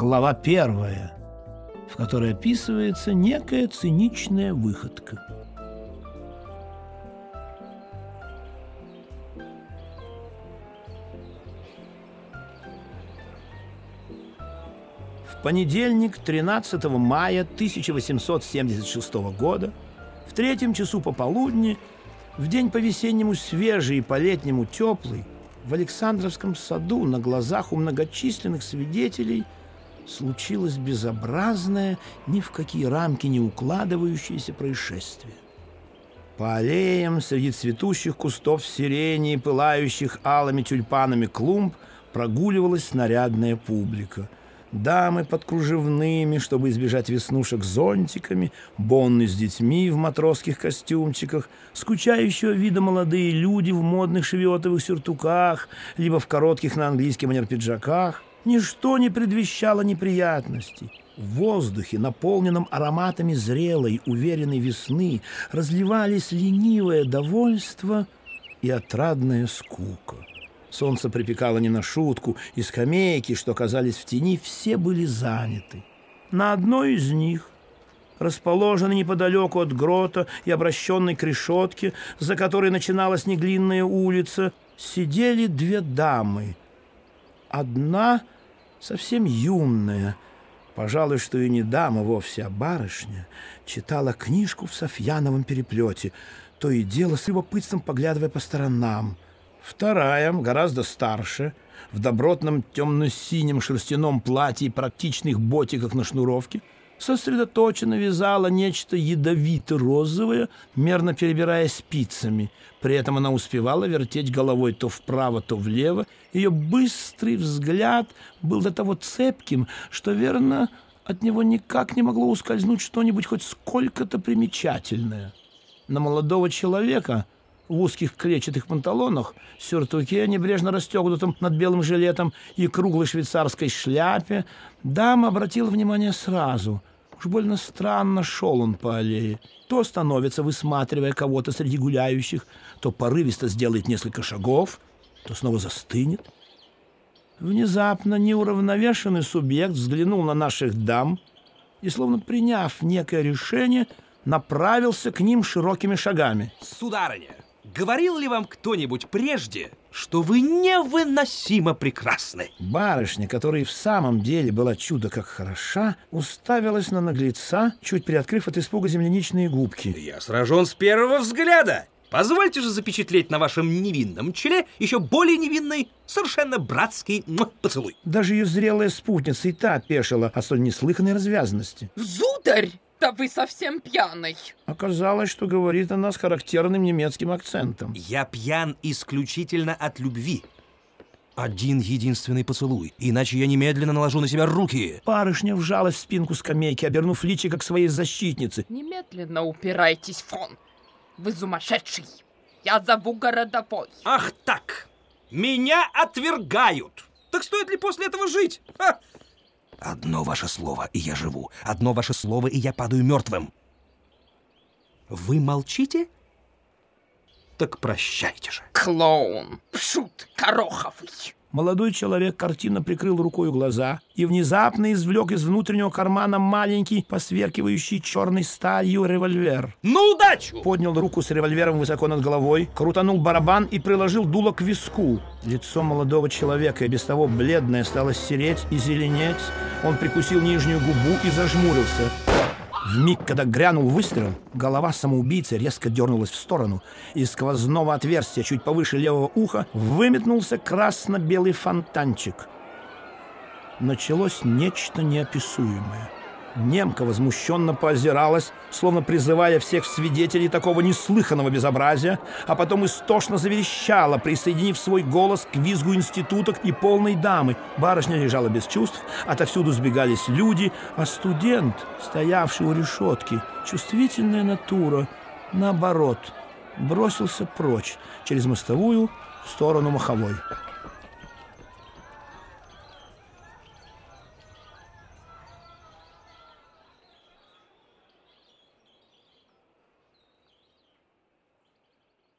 Глава первая, в которой описывается некая циничная выходка. В понедельник, 13 мая 1876 года, в третьем часу пополудни, в день по-весеннему свежий и по-летнему теплый, в Александровском саду на глазах у многочисленных свидетелей – случилось безобразное, ни в какие рамки не укладывающееся происшествие. По аллеям среди цветущих кустов сирени и пылающих алыми тюльпанами клумб прогуливалась нарядная публика. Дамы под кружевными, чтобы избежать веснушек зонтиками, бонны с детьми в матросских костюмчиках, скучающего вида молодые люди в модных шевиотовых сюртуках, либо в коротких на английский манер пиджаках – Ничто не предвещало неприятностей. В воздухе, наполненном ароматами зрелой, уверенной весны, разливались ленивое довольство и отрадная скука. Солнце припекало не на шутку, и скамейки, что оказались в тени, все были заняты. На одной из них, расположенной неподалеку от грота и обращенной к решетке, за которой начиналась неглинная улица, сидели две дамы — Одна совсем юная, пожалуй, что и не дама вовсе, а барышня, читала книжку в Софьяновом переплете, то и дело с любопытством поглядывая по сторонам. Вторая, гораздо старше, в добротном темно-синем шерстяном платье и практичных ботиках на шнуровке – сосредоточенно вязала нечто ядовито-розовое, мерно перебирая спицами. При этом она успевала вертеть головой то вправо, то влево. Ее быстрый взгляд был до того цепким, что, верно, от него никак не могло ускользнуть что-нибудь хоть сколько-то примечательное. На молодого человека в узких клетчатых панталонах, сюртуке, небрежно расстегнутом над белым жилетом и круглой швейцарской шляпе, дама обратила внимание сразу. Уж больно странно шел он по аллее. То становится, высматривая кого-то среди гуляющих, то порывисто сделает несколько шагов, то снова застынет. Внезапно неуравновешенный субъект взглянул на наших дам и, словно приняв некое решение, направился к ним широкими шагами. «Сударыня, говорил ли вам кто-нибудь прежде, что вы невыносимо прекрасны. Барышня, которая в самом деле была чудо как хороша, уставилась на наглеца, чуть приоткрыв от испуга земляничные губки. Я сражен с первого взгляда. Позвольте же запечатлеть на вашем невинном челе еще более невинный, совершенно братский поцелуй. Даже ее зрелая спутница и та опешила от столь неслыханной развязанности. Зударь! Да вы совсем пьяный. Оказалось, что говорит она с характерным немецким акцентом. Я пьян исключительно от любви. Один единственный поцелуй, иначе я немедленно наложу на себя руки. Барышня вжалась в спинку скамейки, обернув личико к своей защитнице. Немедленно упирайтесь, фон. Вы сумасшедший. Я зову городовой. Ах так! Меня отвергают! Так стоит ли после этого жить? Ха! Одно ваше слово, и я живу. Одно ваше слово, и я падаю мертвым. Вы молчите? Так прощайте же. Клоун, пшут, Короховый. Молодой человек картинно прикрыл рукой глаза и внезапно извлек из внутреннего кармана маленький, посверкивающий черной сталью револьвер. На удачу! Поднял руку с револьвером высоко над головой, крутанул барабан и приложил дуло к виску. Лицо молодого человека, и без того бледное, стало сереть и зеленеть. Он прикусил нижнюю губу и зажмурился. В миг, когда грянул выстрел, голова самоубийцы резко дернулась в сторону. Из сквозного отверстия чуть повыше левого уха выметнулся красно-белый фонтанчик. Началось нечто неописуемое. Немка возмущенно поозиралась, словно призывая всех свидетелей такого неслыханного безобразия, а потом истошно заверещала, присоединив свой голос к визгу институток и полной дамы. Барышня лежала без чувств, отовсюду сбегались люди, а студент, стоявший у решетки, чувствительная натура, наоборот, бросился прочь через мостовую в сторону Маховой.